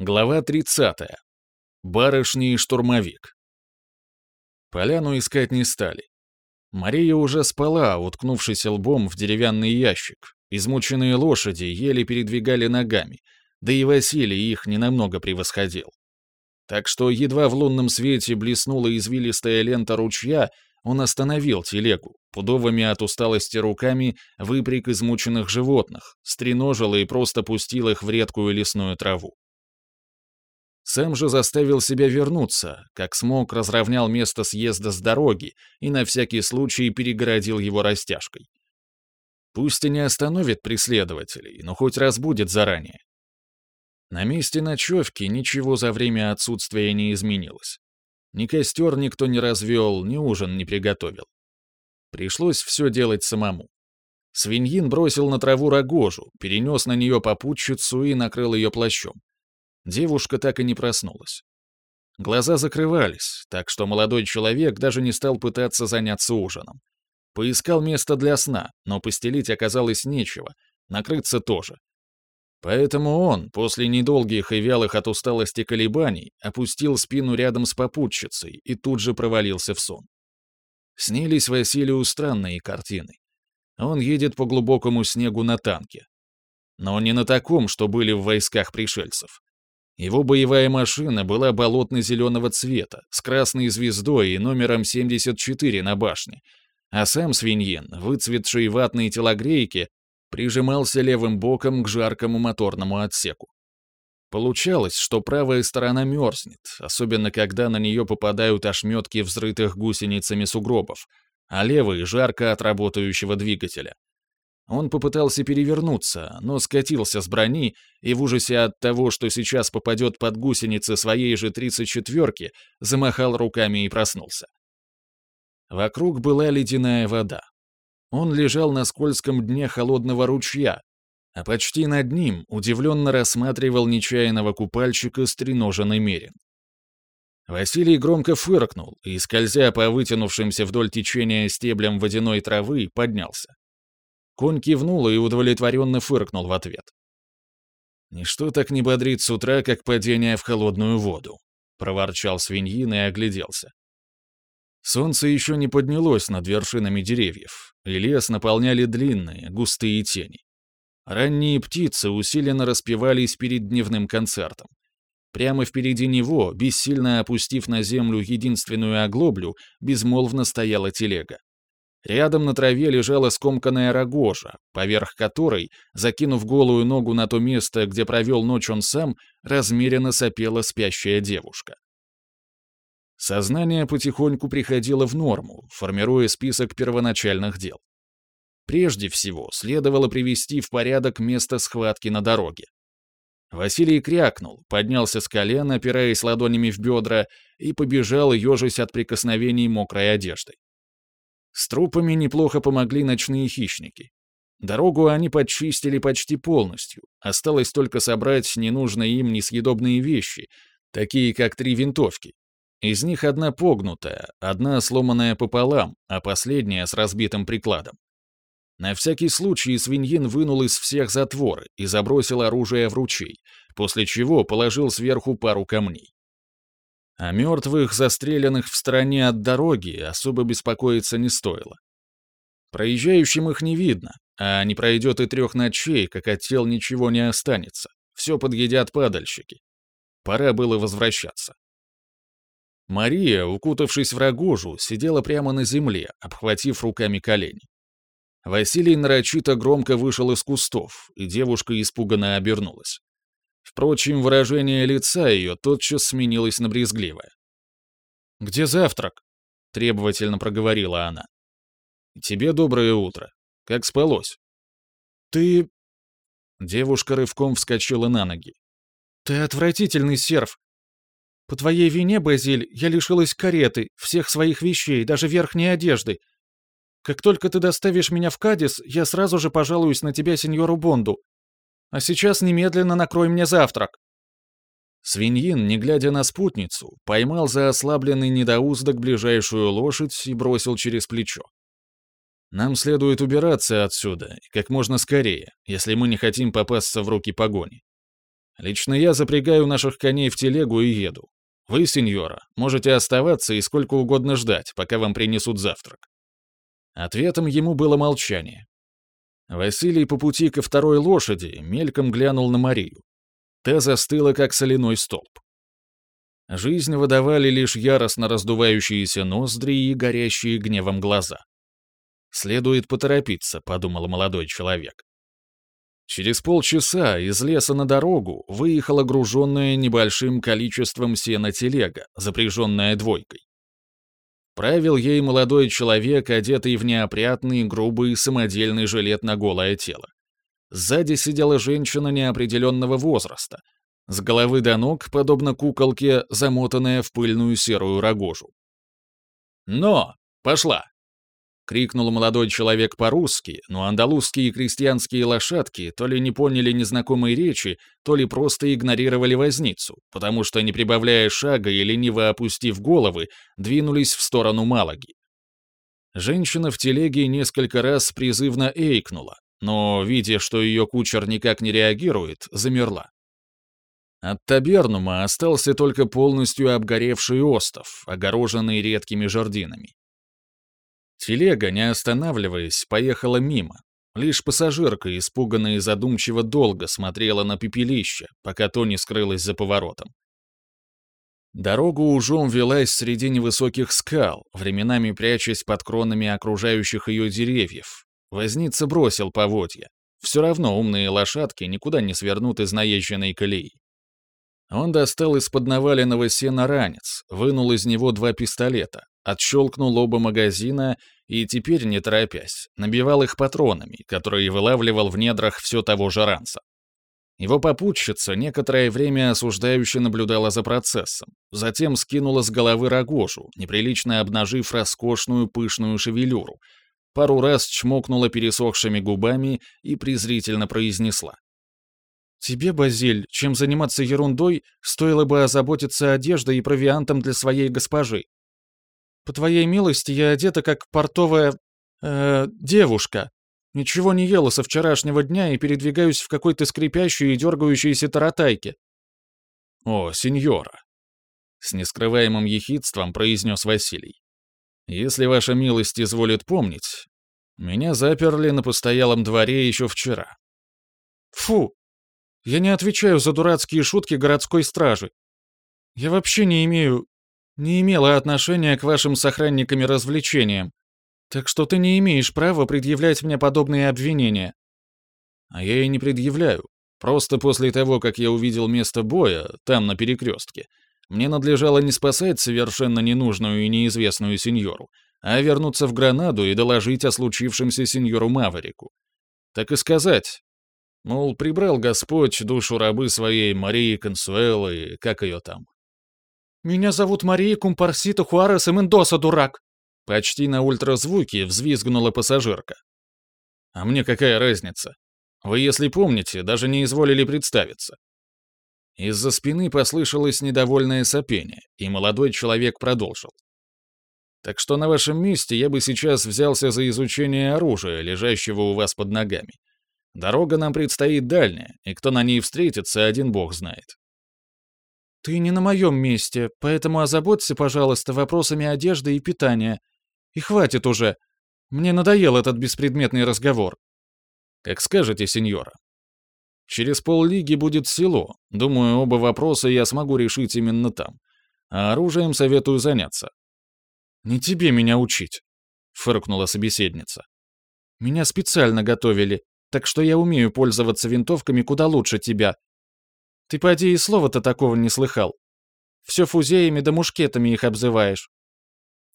Глава 30. Барышни и штурмовик. Поляну искать не стали. Мария уже спала, уткнувшись лбом в деревянный ящик. Измученные лошади еле передвигали ногами, да и Василий их ненамного превосходил. Так что едва в лунном свете блеснула извилистая лента ручья, он остановил телегу, пудовыми от усталости руками выпряг измученных животных, стреножил и просто пустил их в редкую лесную траву. Сэм же заставил себя вернуться, как смог разровнял место съезда с дороги и на всякий случай перегородил его растяжкой. Пусть и не остановит преследователей, но хоть разбудит заранее. На месте ночевки ничего за время отсутствия не изменилось. Ни костер никто не развел, ни ужин не приготовил. Пришлось все делать самому. Свиньин бросил на траву рогожу, перенес на нее попутчицу и накрыл ее плащом. Девушка так и не проснулась. Глаза закрывались, так что молодой человек даже не стал пытаться заняться ужином. Поискал место для сна, но постелить оказалось нечего, накрыться тоже. Поэтому он, после недолгих и вялых от усталости колебаний, опустил спину рядом с попутчицей и тут же провалился в сон. Снились Василию странные картины. Он едет по глубокому снегу на танке. Но не на таком, что были в войсках пришельцев. Его боевая машина была болотно-зеленого цвета, с красной звездой и номером 74 на башне, а сам свиньин, выцветший ватные телогрейки, прижимался левым боком к жаркому моторному отсеку. Получалось, что правая сторона мерзнет, особенно когда на нее попадают ошметки взрытых гусеницами сугробов, а левый — жарко от работающего двигателя. Он попытался перевернуться, но скатился с брони и в ужасе от того, что сейчас попадет под гусеницы своей же 34-ки, замахал руками и проснулся. Вокруг была ледяная вода. Он лежал на скользком дне холодного ручья, а почти над ним удивленно рассматривал нечаянного купальщика стреноженный мерин. Василий громко фыркнул и, скользя по вытянувшимся вдоль течения стеблям водяной травы, поднялся. Конь кивнул и удовлетворенно фыркнул в ответ. «Ничто так не бодрит с утра, как падение в холодную воду», — проворчал свиньин и огляделся. Солнце еще не поднялось над вершинами деревьев, и лес наполняли длинные, густые тени. Ранние птицы усиленно распевались перед дневным концертом. Прямо впереди него, бессильно опустив на землю единственную оглоблю, безмолвно стояла телега. Рядом на траве лежала скомканная рогожа, поверх которой, закинув голую ногу на то место, где провел ночь он сам, размеренно сопела спящая девушка. Сознание потихоньку приходило в норму, формируя список первоначальных дел. Прежде всего, следовало привести в порядок место схватки на дороге. Василий крякнул, поднялся с колен, опираясь ладонями в бедра, и побежал, ежась от прикосновений мокрой одежды. С трупами неплохо помогли ночные хищники. Дорогу они подчистили почти полностью, осталось только собрать ненужные им несъедобные вещи, такие как три винтовки. Из них одна погнутая, одна сломанная пополам, а последняя с разбитым прикладом. На всякий случай свиньин вынул из всех затворы и забросил оружие в ручей, после чего положил сверху пару камней. О мертвых, застреленных в стороне от дороги, особо беспокоиться не стоило. Проезжающим их не видно, а не пройдет и трех ночей, как от тел ничего не останется. Все подъедят падальщики. Пора было возвращаться. Мария, укутавшись в рогожу, сидела прямо на земле, обхватив руками колени. Василий нарочито громко вышел из кустов, и девушка испуганно обернулась. Впрочем, выражение лица ее тотчас сменилось на брезгливое. «Где завтрак?» — требовательно проговорила она. «Тебе доброе утро. Как спалось?» «Ты...» Девушка рывком вскочила на ноги. «Ты отвратительный серф. По твоей вине, Базиль, я лишилась кареты, всех своих вещей, даже верхней одежды. Как только ты доставишь меня в Кадис, я сразу же пожалуюсь на тебя сеньору Бонду. А сейчас немедленно накрой мне завтрак». Свиньин, не глядя на спутницу, поймал за ослабленный недоуздок ближайшую лошадь и бросил через плечо. «Нам следует убираться отсюда, как можно скорее, если мы не хотим попасться в руки погони. Лично я запрягаю наших коней в телегу и еду. Вы, сеньора, можете оставаться и сколько угодно ждать, пока вам принесут завтрак». Ответом ему было молчание. Василий по пути ко второй лошади мельком глянул на Марию. Та застыла, как соляной столб. Жизнь выдавали лишь яростно раздувающиеся ноздри и горящие гневом глаза. «Следует поторопиться», — подумал молодой человек. Через полчаса из леса на дорогу выехала груженная небольшим количеством сена телега, запряженная двойкой. Правил ей молодой человек, одетый в неопрятный, грубый, самодельный жилет на голое тело. Сзади сидела женщина неопределенного возраста, с головы до ног, подобно куколке, замотанная в пыльную серую рогожу. «Но! Пошла!» Крикнул молодой человек по-русски, но андалузские крестьянские лошадки то ли не поняли незнакомой речи, то ли просто игнорировали возницу, потому что, не прибавляя шага и лениво опустив головы, двинулись в сторону Малаги. Женщина в телеге несколько раз призывно эйкнула, но, видя, что ее кучер никак не реагирует, замерла. От табернума остался только полностью обгоревший остов, огороженный редкими жердинами. Телега, не останавливаясь, поехала мимо. Лишь пассажирка, испуганная и задумчиво долго смотрела на пепелище, пока то не скрылось за поворотом. Дорога ужом велась среди невысоких скал, временами прячась под кронами окружающих ее деревьев. Возница бросил поводья. Все равно умные лошадки никуда не свернут из наезженной колеи. Он достал из-под наваленного сена ранец, вынул из него два пистолета, отщелкнул оба магазина и теперь, не торопясь, набивал их патронами, которые вылавливал в недрах все того же ранца. Его попутчица некоторое время осуждающе наблюдала за процессом, затем скинула с головы рогожу, неприлично обнажив роскошную пышную шевелюру, пару раз чмокнула пересохшими губами и презрительно произнесла. «Тебе, Базиль, чем заниматься ерундой, стоило бы озаботиться одеждой и провиантом для своей госпожи. По твоей милости, я одета как портовая... Э, девушка. Ничего не ела со вчерашнего дня и передвигаюсь в какой-то скрипящей и дергающейся таратайке». «О, сеньора!» С нескрываемым ехидством произнес Василий. «Если ваша милость изволит помнить, меня заперли на постоялом дворе еще вчера». «Фу! Я не отвечаю за дурацкие шутки городской стражи. Я вообще не имею не имела отношения к вашим с охранниками развлечениям. Так что ты не имеешь права предъявлять мне подобные обвинения. А я и не предъявляю. Просто после того, как я увидел место боя, там, на перекрестке, мне надлежало не спасать совершенно ненужную и неизвестную сеньору, а вернуться в Гранаду и доложить о случившемся сеньору Маверику. Так и сказать. Мол, прибрал Господь душу рабы своей Марии Консуэлы, как ее там, «Меня зовут Мария Кумпарсита Хуарес и Мендоса, дурак!» Почти на ультразвуке взвизгнула пассажирка. «А мне какая разница? Вы, если помните, даже не изволили представиться». Из-за спины послышалось недовольное сопение, и молодой человек продолжил. «Так что на вашем месте я бы сейчас взялся за изучение оружия, лежащего у вас под ногами. Дорога нам предстоит дальняя, и кто на ней встретится, один бог знает. «Ты не на моем месте, поэтому озаботься, пожалуйста, вопросами одежды и питания. И хватит уже. Мне надоел этот беспредметный разговор». «Как скажете, сеньора. Через поллиги будет село. Думаю, оба вопроса я смогу решить именно там. А оружием советую заняться». «Не тебе меня учить», — фыркнула собеседница. «Меня специально готовили, так что я умею пользоваться винтовками куда лучше тебя, ты поди и слова-то такого не слыхал. Все фузеями да мушкетами их обзываешь.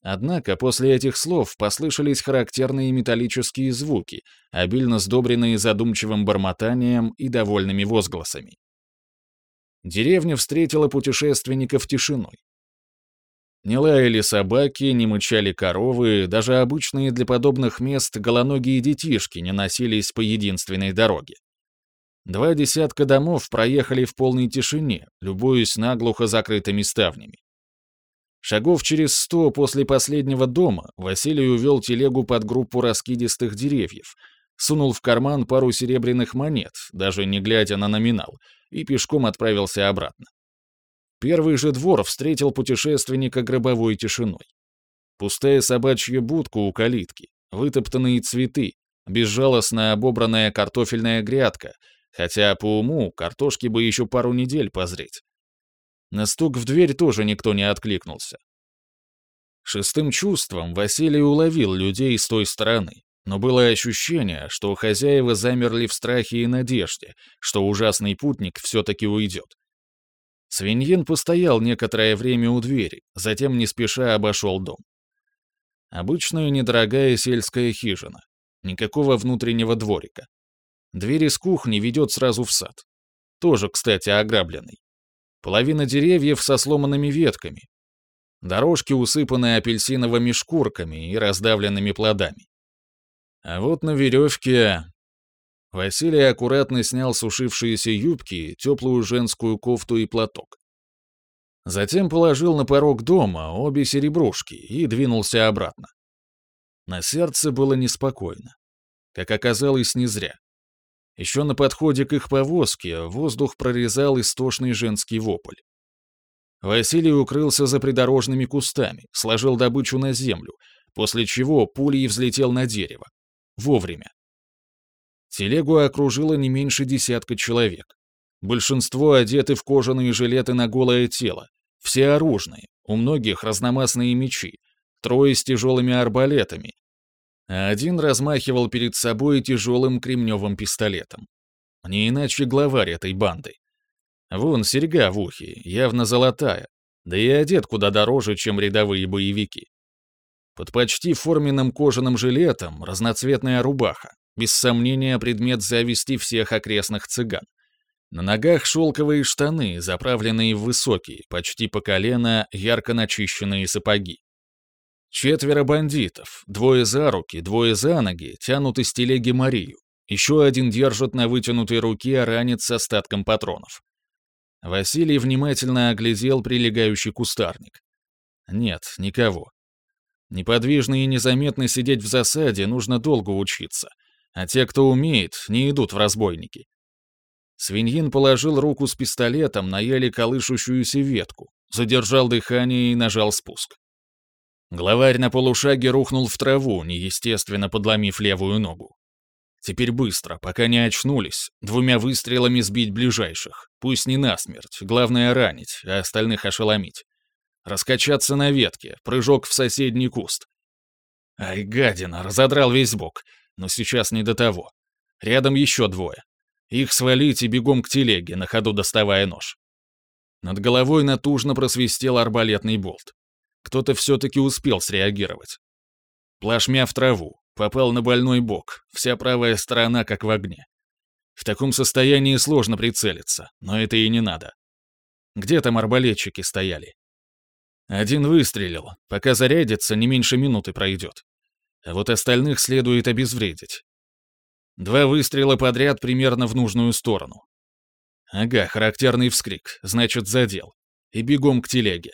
Однако после этих слов послышались характерные металлические звуки, обильно сдобренные задумчивым бормотанием и довольными возгласами. Деревня встретила путешественников тишиной. Не лаяли собаки, не мычали коровы, даже обычные для подобных мест голоногие детишки не носились по единственной дороге. Два десятка домов проехали в полной тишине, любуясь наглухо закрытыми ставнями. Шагов через сто после последнего дома Василий увел телегу под группу раскидистых деревьев, сунул в карман пару серебряных монет, даже не глядя на номинал, и пешком отправился обратно. Первый же двор встретил путешественника гробовой тишиной. Пустая собачья будка у калитки, вытоптанные цветы, безжалостно обобранная картофельная грядка, хотя по уму картошки бы еще пару недель позреть. На стук в дверь тоже никто не откликнулся. Шестым чувством Василий уловил людей с той стороны, но было ощущение, что хозяева замерли в страхе и надежде, что ужасный путник все-таки уйдет. Свиньин постоял некоторое время у двери, затем не спеша обошел дом. Обычная недорогая сельская хижина. Никакого внутреннего дворика. Дверь из кухни ведет сразу в сад. Тоже, кстати, ограбленный. Половина деревьев со сломанными ветками. Дорожки усыпаны апельсиновыми шкурками и раздавленными плодами. А вот на веревке... Василий аккуратно снял сушившиеся юбки, теплую женскую кофту и платок. Затем положил на порог дома обе серебрушки и двинулся обратно. На сердце было неспокойно. Как оказалось, не зря. Еще на подходе к их повозке воздух прорезал истошный женский вопль. Василий укрылся за придорожными кустами, сложил добычу на землю, после чего пулей взлетел на дерево. Вовремя. Телегу окружило не меньше десятка человек. Большинство одеты в кожаные жилеты на голое тело, все оружные, у многих разномастные мечи, трое с тяжелыми арбалетами, а один размахивал перед собой тяжелым кремневым пистолетом. Не иначе главарь этой банды. Вон серьга в ухе, явно золотая, да и одет куда дороже, чем рядовые боевики. Под почти форменным кожаным жилетом разноцветная рубаха, без сомнения предмет зависти всех окрестных цыган. На ногах шелковые штаны, заправленные в высокие, почти по колено, ярко начищенные сапоги. Четверо бандитов, двое за руки, двое за ноги, тянут из телеги Марию. Еще один держит на вытянутой руке ранец с остатком патронов. Василий внимательно оглядел прилегающий кустарник. Нет, никого. Неподвижно и незаметно сидеть в засаде нужно долго учиться, а те, кто умеет, не идут в разбойники. Свиньин положил руку с пистолетом на еле колышущуюся ветку, задержал дыхание и нажал спуск. Главарь на полушаге рухнул в траву, неестественно подломив левую ногу. Теперь быстро, пока не очнулись, двумя выстрелами сбить ближайших. Пусть не насмерть, главное ранить, а остальных ошеломить. Раскачаться на ветке, прыжок в соседний куст. Ай, гадина, разодрал весь бок, но сейчас не до того. Рядом еще двое. Их свалить и бегом к телеге, на ходу доставая нож. Над головой натужно просвистел арбалетный болт. Кто-то все-таки успел среагировать. Плашмя в траву, попал на больной бок, вся правая сторона как в огне. В таком состоянии сложно прицелиться, но это и не надо. Где там арбалетчики стояли? Один выстрелил, пока зарядится, не меньше минуты пройдет. А вот остальных следует обезвредить. Два выстрела подряд примерно в нужную сторону. Ага, характерный вскрик, значит, задел. И бегом к телеге.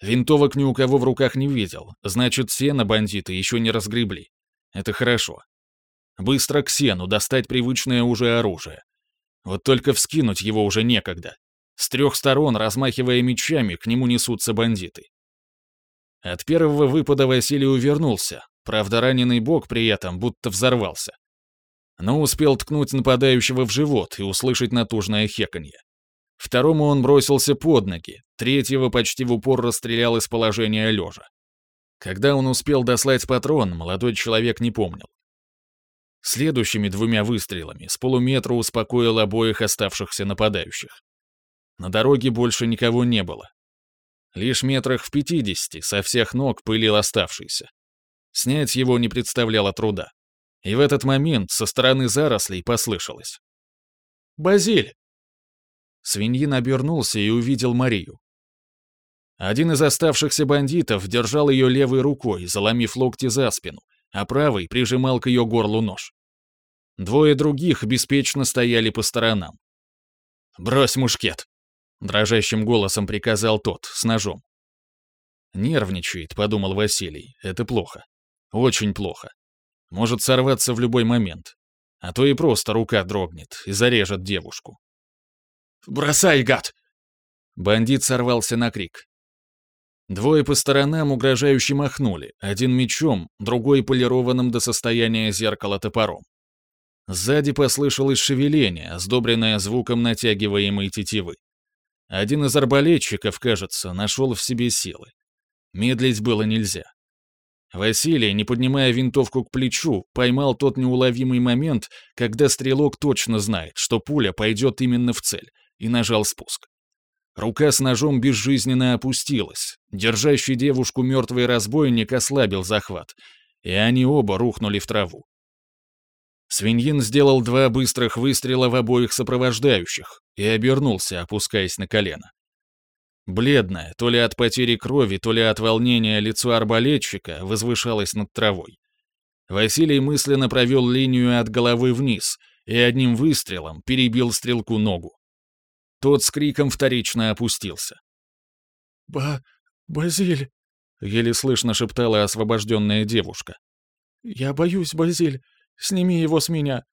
Винтовок ни у кого в руках не видел, значит, сено бандиты еще не разгребли. Это хорошо. Быстро к сену достать привычное уже оружие. Вот только вскинуть его уже некогда. С трех сторон, размахивая мечами, к нему несутся бандиты. От первого выпада Василий увернулся, правда раненый бок при этом будто взорвался но успел ткнуть нападающего в живот и услышать натужное хеканье. Второму он бросился под ноги, третьего почти в упор расстрелял из положения лежа. Когда он успел дослать патрон, молодой человек не помнил. Следующими двумя выстрелами с полуметра успокоил обоих оставшихся нападающих. На дороге больше никого не было. Лишь метрах в пятидесяти со всех ног пылил оставшийся. Снять его не представляло труда. И в этот момент со стороны зарослей послышалось. «Базиль!» Свиньин обернулся и увидел Марию. Один из оставшихся бандитов держал ее левой рукой, заломив локти за спину, а правый прижимал к ее горлу нож. Двое других беспечно стояли по сторонам. «Брось мушкет!» — дрожащим голосом приказал тот, с ножом. «Нервничает», — подумал Василий. «Это плохо. Очень плохо. Может сорваться в любой момент. А то и просто рука дрогнет и зарежет девушку. Бросай, гад!» Бандит сорвался на крик. Двое по сторонам угрожающе махнули, один мечом, другой полированным до состояния зеркала топором. Сзади послышалось шевеление, сдобренное звуком натягиваемой тетивы. Один из арбалетчиков, кажется, нашел в себе силы. Медлить было нельзя. Василий, не поднимая винтовку к плечу, поймал тот неуловимый момент, когда стрелок точно знает, что пуля пойдет именно в цель, и нажал спуск. Рука с ножом безжизненно опустилась. Держащий девушку мертвый разбойник ослабил захват, и они оба рухнули в траву. Свиньин сделал два быстрых выстрела в обоих сопровождающих и обернулся, опускаясь на колено. Бледное, то ли от потери крови, то ли от волнения лицо арбалетчика возвышалось над травой. Василий мысленно провел линию от головы вниз и одним выстрелом перебил стрелку ногу. Тот с криком вторично опустился. «Ба... Базиль!» — еле слышно шептала освобожденная девушка. «Я боюсь, Базиль. Сними его с меня.